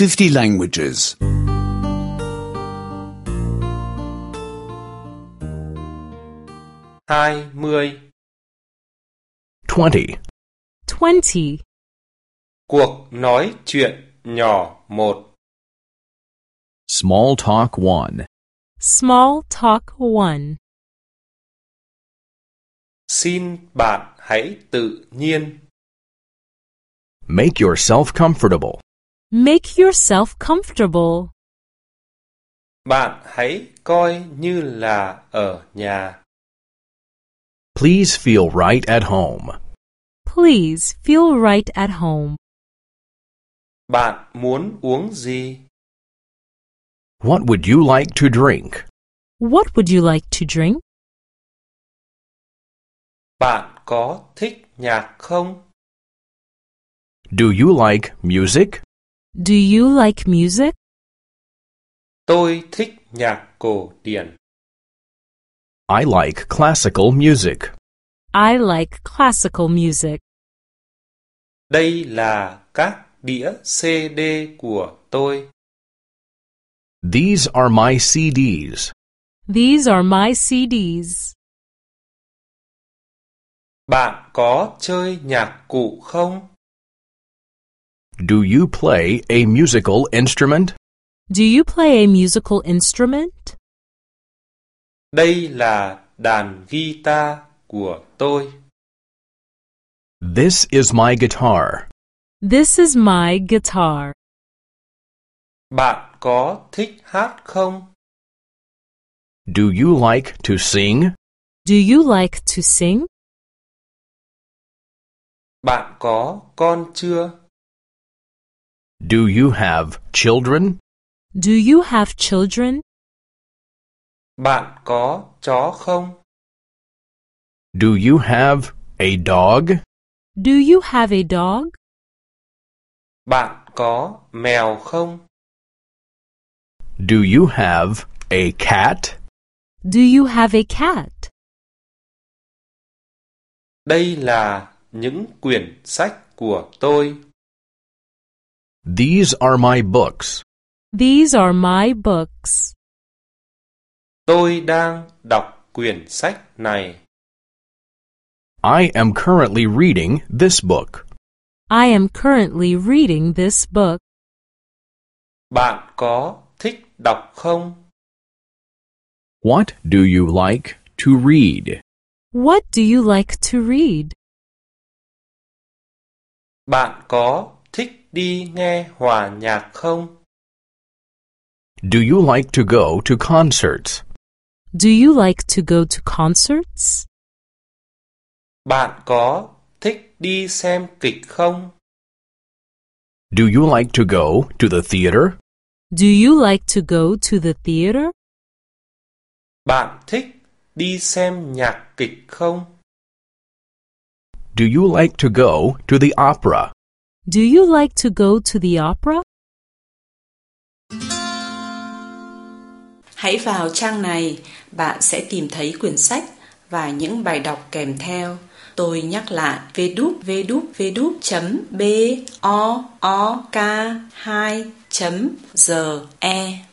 50 languages. 20. 20. 20. Cuộc nói chuyện nhỏ một. Small talk 1. Small talk 1. Xin bạn hãy tự nhiên. Make yourself comfortable. Make yourself comfortable. Bạn hãy coi như là ở nhà. Please feel right at home. Please feel right at home. Bạn muốn uống gì? What would you like to drink? What would you like to drink? Bạn có thích nhạc không? Do you like music? Do you like music? Tôi thích nhạc cổ điển. I like classical music. I like classical music. Đây là các đĩa CD của tôi. These are my CDs. These are my CDs. Bạn có chơi nhạc cụ không? Do you play a musical instrument? Do you play a musical instrument? Đây là đàn guitar của tôi. This is my guitar. This is my guitar. Bạn có thích hát không? Do you like to sing? Do you like to sing? Bạn có con chưa? Do you have children? Do you have children? Bạn có chó không? Do you have a dog? Do you have a dog? Bạn có mèo không? Do you have a cat? Do you have a cat? Đây là những quyển sách của tôi. These are my books. These are my books. Tôi đang đọc quyển sách này. I am currently reading this book. I am currently reading this book. Bạn có thích đọc không? What do you like to read? What do you like to read? Bạn có thích đi nghe hòa nhạc không? Do you like to go to concerts? Do you like to go to concerts? Bạn có thích đi xem kịch không? Do you like to go to the theater? Do you like to go to the theater? Bạn thích đi xem nhạc kịch không? Do you like to go to the opera? Do you like to go to the opera? Hãy vào trang này, bạn sẽ tìm thấy quyển sách và những bài đọc kèm theo. Tôi nhắc lại www.book2.ge